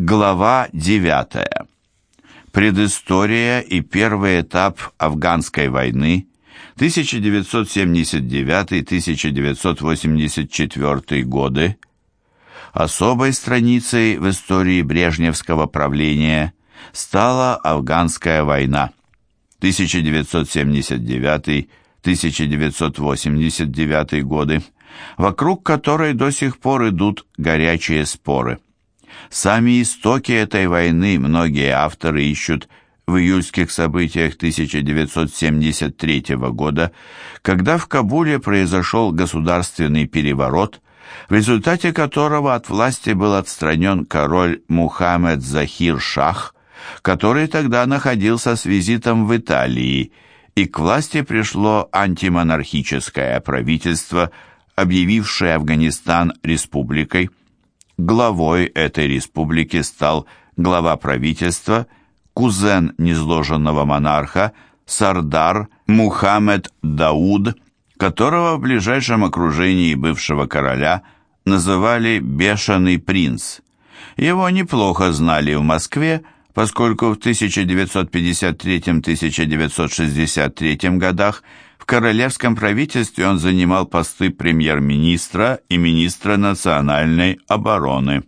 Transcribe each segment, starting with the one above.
Глава 9. Предыстория и первый этап афганской войны 1979-1984 годы. Особой страницей в истории брежневского правления стала афганская война 1979-1989 годы, вокруг которой до сих пор идут горячие споры. Сами истоки этой войны многие авторы ищут в июльских событиях 1973 года, когда в Кабуле произошел государственный переворот, в результате которого от власти был отстранен король Мухаммед Захир Шах, который тогда находился с визитом в Италии, и к власти пришло антимонархическое правительство, объявившее Афганистан республикой. Главой этой республики стал глава правительства, кузен незложенного монарха Сардар Мухаммед Дауд, которого в ближайшем окружении бывшего короля называли «бешеный принц». Его неплохо знали в Москве, поскольку в 1953-1963 годах королевском правительстве он занимал посты премьер-министра и министра национальной обороны.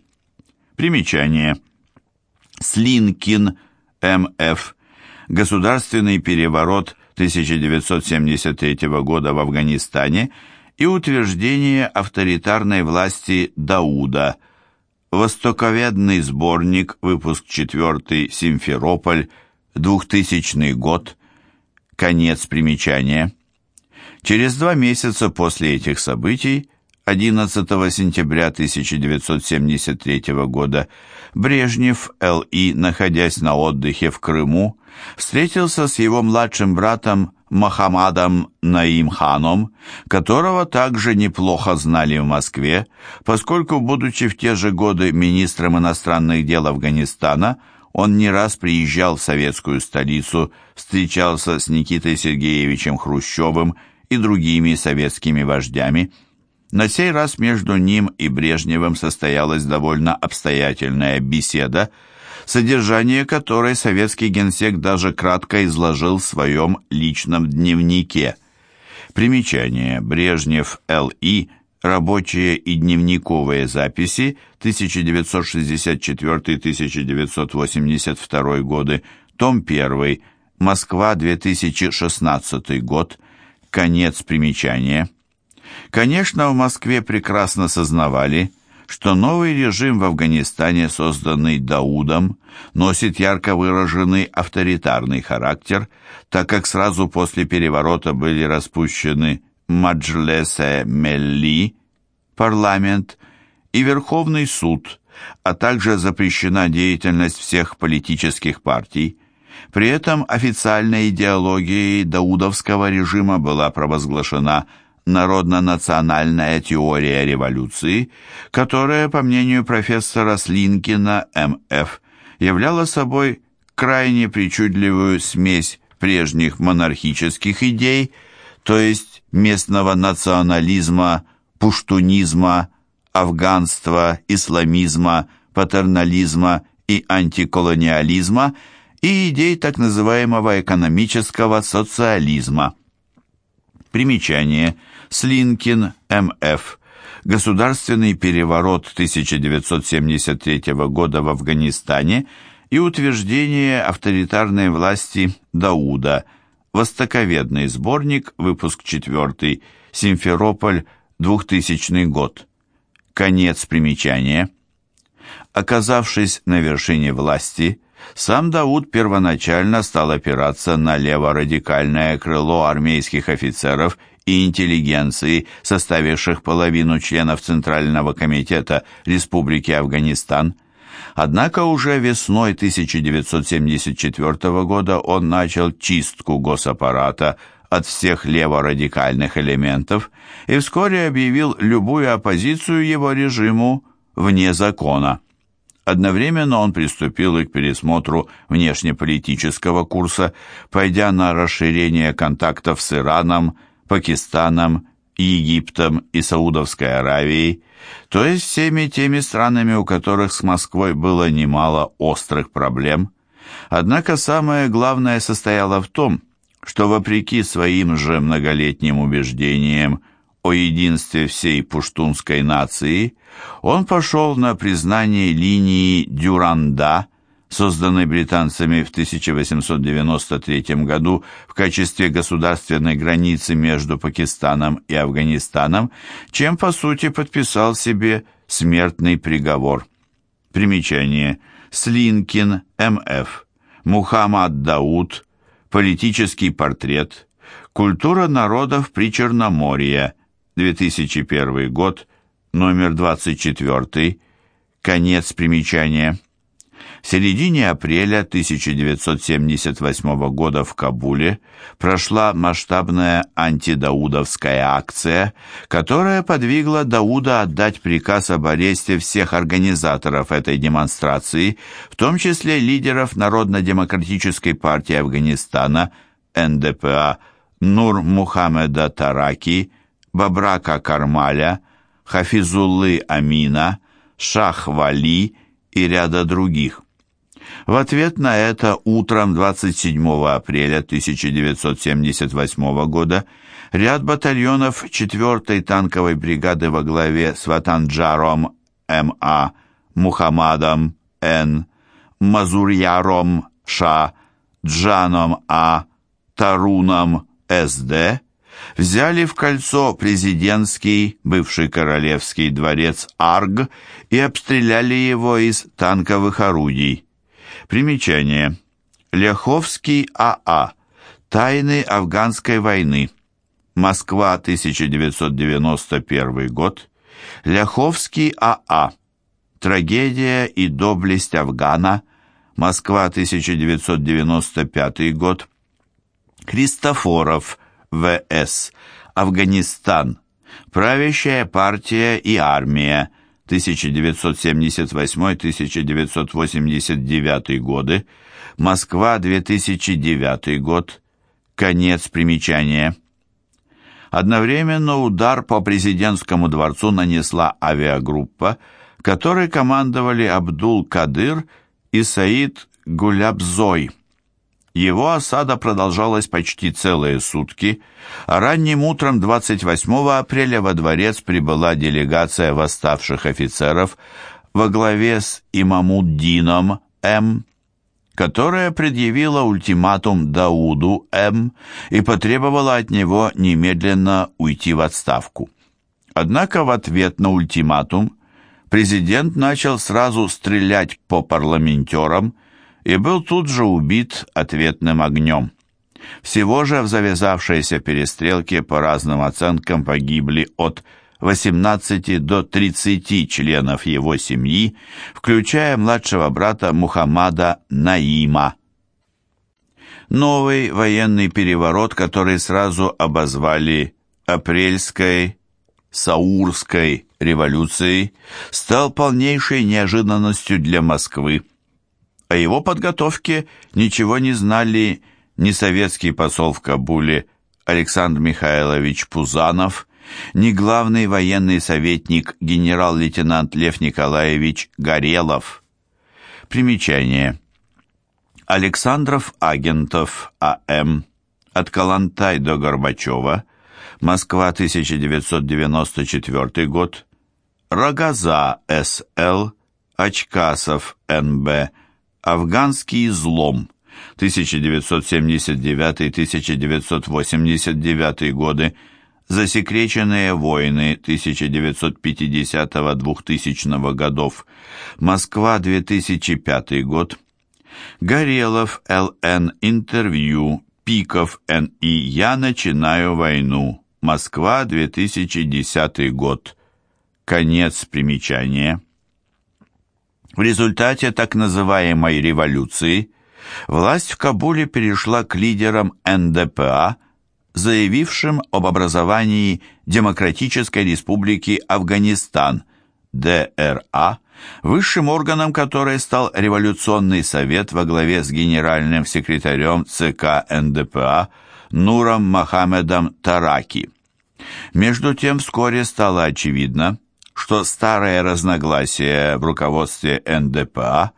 Примечание. Слинкин, М.Ф. Государственный переворот 1973 года в Афганистане и утверждение авторитарной власти Дауда – Востоковедный сборник, выпуск 4, Симферополь, 2000 год, конец примечания. Через два месяца после этих событий, 11 сентября 1973 года, Брежнев Л.И., находясь на отдыхе в Крыму, встретился с его младшим братом Махамадом Наимханом, которого также неплохо знали в Москве, поскольку, будучи в те же годы министром иностранных дел Афганистана, он не раз приезжал в советскую столицу, встречался с Никитой Сергеевичем Хрущевым и другими советскими вождями. На сей раз между ним и Брежневым состоялась довольно обстоятельная беседа, содержание которой советский генсек даже кратко изложил в своем личном дневнике. Примечание. Брежнев Л.И. Рабочие и дневниковые записи 1964-1982 годы. Том 1. Москва, 2016 год. Конец примечания. Конечно, в Москве прекрасно сознавали, что новый режим в Афганистане, созданный Даудом, носит ярко выраженный авторитарный характер, так как сразу после переворота были распущены Маджлесе Мелли, парламент и Верховный суд, а также запрещена деятельность всех политических партий. При этом официальной идеологией даудовского режима была провозглашена народно-национальная теория революции, которая, по мнению профессора Слинкина М.Ф., являла собой крайне причудливую смесь прежних монархических идей, то есть местного национализма, пуштунизма, афганства, исламизма, патернализма и антиколониализма и идей так называемого экономического социализма. Примечание – Слинкин, М.Ф. Государственный переворот 1973 года в Афганистане и утверждение авторитарной власти Дауда. Востоковедный сборник, выпуск 4, Симферополь, 2000 год. Конец примечания. Оказавшись на вершине власти, сам Дауд первоначально стал опираться на леворадикальное крыло армейских офицеров и интеллигенции, составивших половину членов Центрального комитета Республики Афганистан. Однако уже весной 1974 года он начал чистку госаппарата от всех леворадикальных элементов и вскоре объявил любую оппозицию его режиму вне закона. Одновременно он приступил и к пересмотру внешнеполитического курса, пойдя на расширение контактов с Ираном, Пакистаном, Египтом и Саудовской Аравией, то есть всеми теми странами, у которых с Москвой было немало острых проблем. Однако самое главное состояло в том, что вопреки своим же многолетним убеждениям о единстве всей пуштунской нации, он пошел на признание линии Дюранда, созданной британцами в 1893 году в качестве государственной границы между Пакистаном и Афганистаном, чем по сути подписал себе смертный приговор. Примечание. Слинкин, М.Ф. Мухаммад Дауд, Политический портрет, Культура народов при Черноморье, 2001 год, номер 24, конец примечания. В середине апреля 1978 года в Кабуле прошла масштабная антидаудовская акция, которая подвигла Дауда отдать приказ об аресте всех организаторов этой демонстрации, в том числе лидеров Народно-демократической партии Афганистана, НДПА, Нур Мухаммеда Тараки, Бабрака Кармаля, Хафизуллы Амина, Шах Вали и ряда других. В ответ на это утром 27 апреля 1978 года ряд батальонов 4-й танковой бригады во главе с Ватанджаром М.А., Мухаммадом Н., Мазурьяром Ш., Джаном А., Таруном С.Д., взяли в кольцо президентский, бывший королевский дворец Арг и обстреляли его из танковых орудий. Примечание. Ляховский А.А. Тайны афганской войны. Москва, 1991 год. Ляховский А.А. Трагедия и доблесть Афгана. Москва, 1995 год. Христофоров В.С. Афганистан. Правящая партия и армия. 1978-1989 годы, Москва, 2009 год, конец примечания. Одновременно удар по президентскому дворцу нанесла авиагруппа, которой командовали Абдул-Кадыр и Саид Гулябзой. Его осада продолжалась почти целые сутки, а ранним утром 28 апреля во дворец прибыла делегация восставших офицеров во главе с Имамуддином М., которая предъявила ультиматум Дауду М. и потребовала от него немедленно уйти в отставку. Однако в ответ на ультиматум президент начал сразу стрелять по парламентерам, и был тут же убит ответным огнем. Всего же в завязавшейся перестрелке по разным оценкам погибли от 18 до 30 членов его семьи, включая младшего брата Мухаммада Наима. Новый военный переворот, который сразу обозвали «Апрельской Саурской революцией, стал полнейшей неожиданностью для Москвы, о его подготовке ничего не знали ни советский посол в Кабуле Александр Михайлович Пузанов, ни главный военный советник генерал-лейтенант Лев Николаевич Горелов. Примечание. Александров Агентов А.М. От Калантай до Горбачева. Москва, 1994 год. Рогоза С.Л. Очкасов Н.Б. Афганский излом. 1979-1989 годы. Засекреченные войны 1950-2000 годов. Москва, 2005 год. Горелов, Л.Н. Интервью. Пиков, Н.И. Я начинаю войну. Москва, 2010 год. Конец примечания. В результате так называемой революции власть в Кабуле перешла к лидерам НДПА, заявившим об образовании Демократической Республики Афганистан, ДРА, высшим органом которой стал Революционный совет во главе с генеральным секретарем ЦК НДПА Нуром Мохаммедом Тараки. Между тем вскоре стало очевидно, что старые разногласия в руководстве НДПА,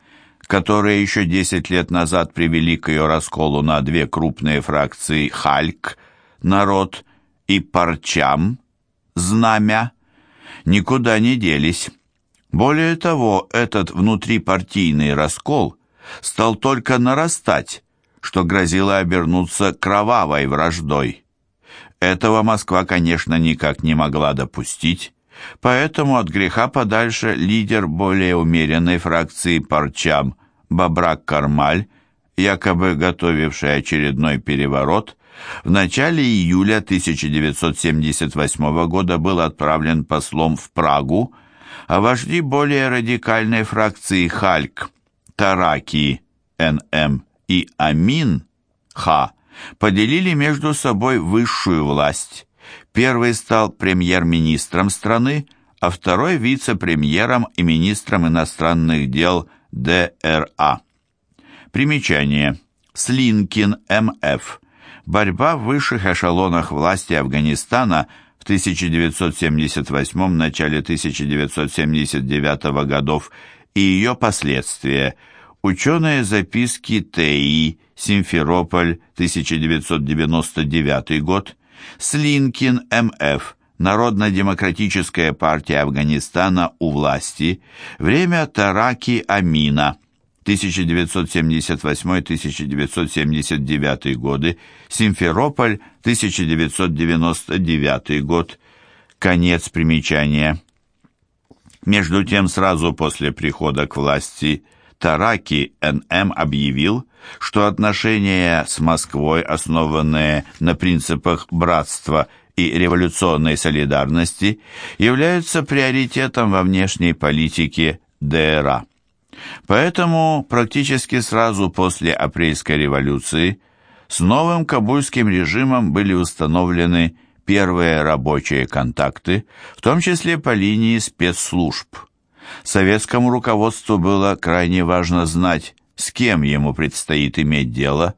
которые еще 10 лет назад привели к ее расколу на две крупные фракции «Хальк», «Народ» и «Парчам», «Знамя», никуда не делись. Более того, этот внутрипартийный раскол стал только нарастать, что грозило обернуться кровавой враждой. Этого Москва, конечно, никак не могла допустить, поэтому от греха подальше лидер более умеренной фракции парчам Бабрак Кармаль, якобы готовивший очередной переворот, в начале июля 1978 года был отправлен послом в Прагу, а вожди более радикальной фракции Хальк, Тараки, НМ и Амин, Ха, поделили между собой высшую власть. Первый стал премьер-министром страны, а второй вице-премьером и министром иностранных дел ДРА. Примечание. Слинкин МФ. Борьба в высших эшелонах власти Афганистана в 1978 начале 1979 годов и ее последствия. Ученые записки ТИ, Симферополь, 1999 год. Слинкин МФ. Народно-демократическая партия Афганистана у власти. Время Тараки Амина. 1978-1979 годы, Симферополь, 1999 год, конец примечания. Между тем, сразу после прихода к власти Тараки НМ объявил, что отношения с Москвой, основанные на принципах братства и революционной солидарности, являются приоритетом во внешней политике ДРА. Поэтому практически сразу после апрельской революции с новым кабульским режимом были установлены первые рабочие контакты, в том числе по линии спецслужб. Советскому руководству было крайне важно знать, с кем ему предстоит иметь дело,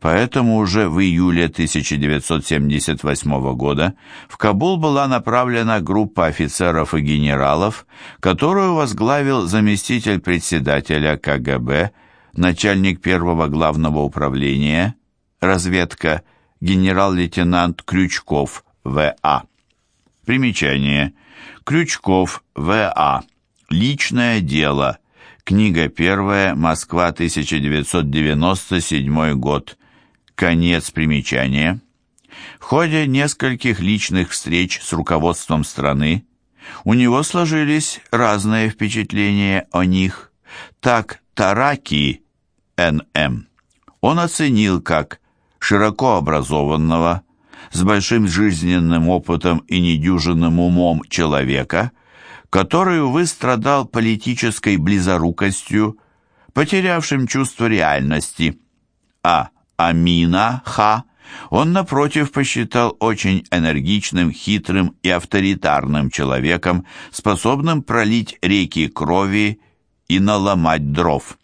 Поэтому уже в июле 1978 года в Кабул была направлена группа офицеров и генералов, которую возглавил заместитель председателя КГБ, начальник первого главного управления, разведка, генерал-лейтенант Крючков В.А. Примечание. Крючков В.А. Личное дело. Книга первая. Москва, 1997 год. Конец примечания. В ходе нескольких личных встреч с руководством страны у него сложились разные впечатления о них. Так Тараки Н.М. он оценил как широко образованного, с большим жизненным опытом и недюжинным умом человека, который, увы, страдал политической близорукостью, потерявшим чувство реальности, а Амина Ха он, напротив, посчитал очень энергичным, хитрым и авторитарным человеком, способным пролить реки крови и наломать дров.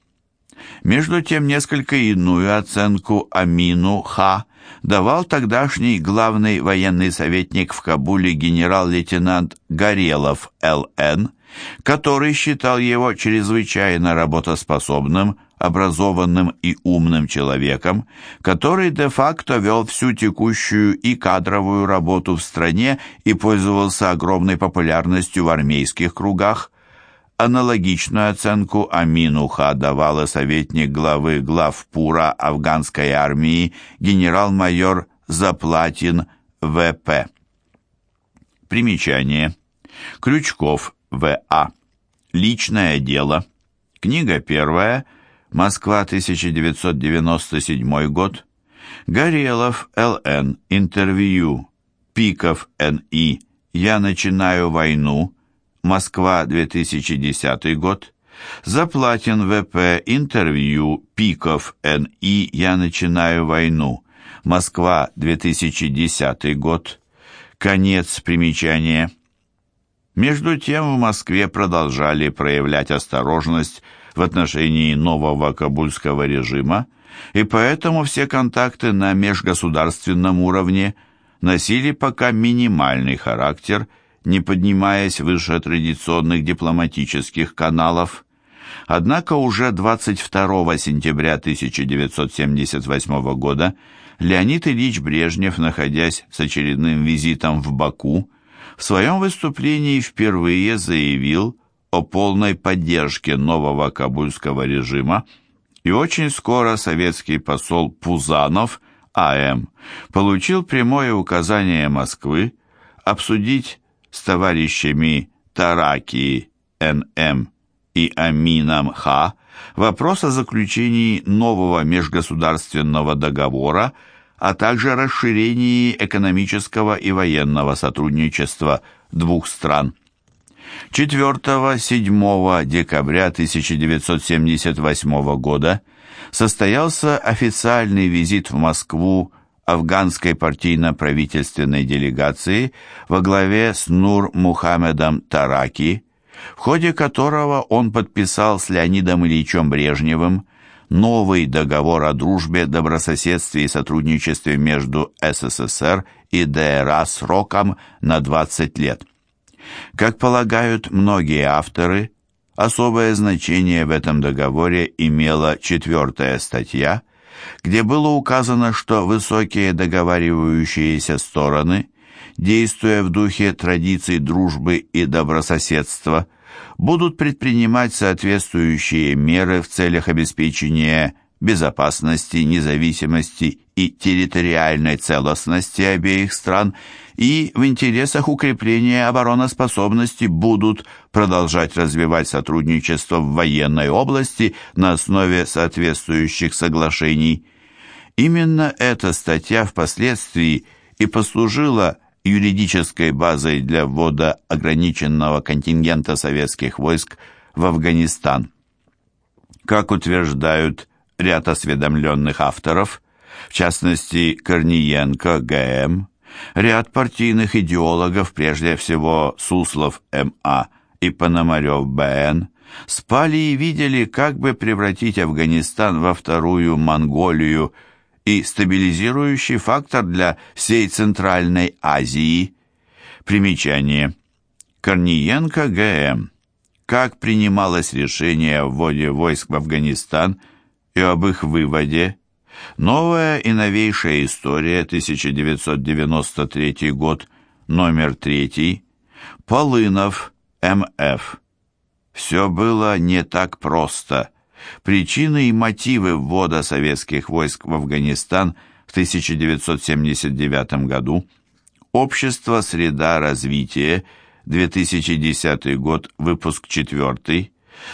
Между тем, несколько иную оценку Амину Ха давал тогдашний главный военный советник в Кабуле генерал-лейтенант Горелов Л.Н., который считал его чрезвычайно работоспособным, образованным и умным человеком, который де-факто вел всю текущую и кадровую работу в стране и пользовался огромной популярностью в армейских кругах. Аналогичную оценку Амину Ха давала советник главы главпура афганской армии генерал-майор Заплатин В.П. Примечание. Крючков В.А. Личное дело. Книга первая – Москва, 1997 год. Горелов, Л.Н. Интервью. Пиков, Н.И. Я начинаю войну. Москва, 2010 год. Заплатин, В.П. Интервью. Пиков, Н.И. Я начинаю войну. Москва, 2010 год. Конец примечания. Между тем в Москве продолжали проявлять осторожность в отношении нового кабульского режима, и поэтому все контакты на межгосударственном уровне носили пока минимальный характер, не поднимаясь выше традиционных дипломатических каналов. Однако уже 22 сентября 1978 года Леонид Ильич Брежнев, находясь с очередным визитом в Баку, в своем выступлении впервые заявил о полной поддержке нового кабульского режима, и очень скоро советский посол Пузанов А.М. получил прямое указание Москвы обсудить с товарищами Тараки Н.М. и Амином Х. вопрос о заключении нового межгосударственного договора а также расширении экономического и военного сотрудничества двух стран. 4-7 декабря 1978 года состоялся официальный визит в Москву афганской партийно-правительственной делегации во главе с Нур Мухаммедом Тараки, в ходе которого он подписал с Леонидом Ильичем Брежневым новый договор о дружбе, добрососедстве и сотрудничестве между СССР и ДРА сроком на 20 лет. Как полагают многие авторы, особое значение в этом договоре имела четвертая статья, где было указано, что высокие договаривающиеся стороны, действуя в духе традиций дружбы и добрососедства, будут предпринимать соответствующие меры в целях обеспечения безопасности, независимости и территориальной целостности обеих стран и в интересах укрепления обороноспособности будут продолжать развивать сотрудничество в военной области на основе соответствующих соглашений. Именно эта статья впоследствии и послужила юридической базой для ввода ограниченного контингента советских войск в Афганистан. Как утверждают ряд осведомленных авторов, в частности Корниенко, ГМ, ряд партийных идеологов, прежде всего Суслов М.А. и Пономарев Б.Н., спали и видели, как бы превратить Афганистан во вторую Монголию – и стабилизирующий фактор для всей Центральной Азии. Примечание. Корниенко Г.М. Как принималось решение о вводе войск в Афганистан и об их выводе? Новая и новейшая история, 1993 год, номер 3. Полынов, М.Ф. Все было не так просто. Причины и мотивы ввода советских войск в Афганистан в 1979 году, Общество «Среда развития», 2010 год, выпуск 4,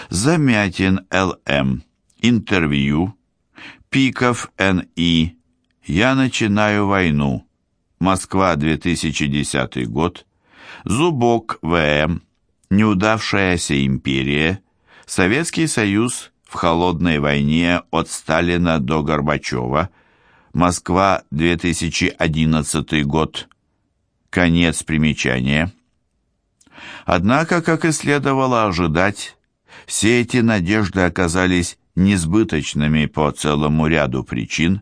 Замятин Л.М., интервью, Пиков Н.И., «Я начинаю войну», Москва, 2010 год, Зубок В.М., «Неудавшаяся империя», Советский Союз, в холодной войне от Сталина до Горбачева, Москва, 2011 год. Конец примечания. Однако, как и следовало ожидать, все эти надежды оказались несбыточными по целому ряду причин,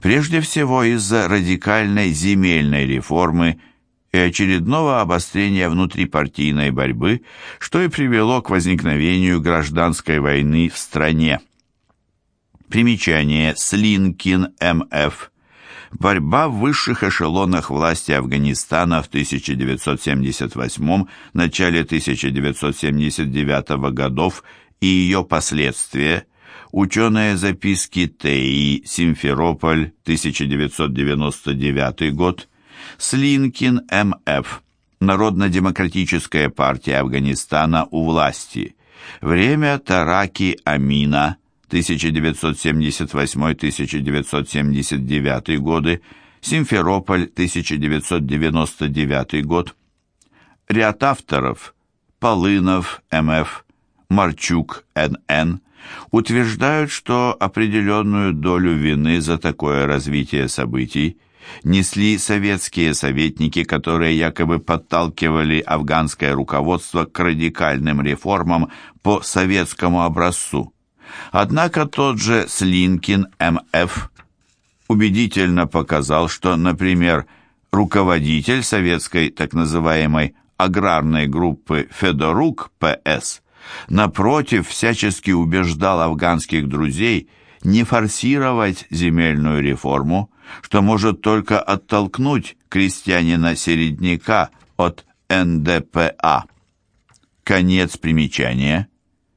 прежде всего из-за радикальной земельной реформы и очередного обострения внутрипартийной борьбы, что и привело к возникновению гражданской войны в стране. Примечание Слинкин М.Ф. Борьба в высших эшелонах власти Афганистана в 1978-начале 1979 годов и ее последствия. Ученые записки ТИ Симферополь, 1999 год. Слинкин М.Ф. Народно-демократическая партия Афганистана у власти. Время Тараки Амина, 1978-1979 годы, Симферополь, 1999 год. Ряд авторов Полынов, М.Ф., Марчук, Н.Н. утверждают, что определенную долю вины за такое развитие событий несли советские советники, которые якобы подталкивали афганское руководство к радикальным реформам по советскому образцу. Однако тот же Слинкин М.Ф. убедительно показал, что, например, Руководитель советской так называемой аграрной группы Федорук П.С. напротив всячески убеждал афганских друзей не форсировать земельную реформу, что может только оттолкнуть крестьянина-середняка от НДПА. Конец примечания.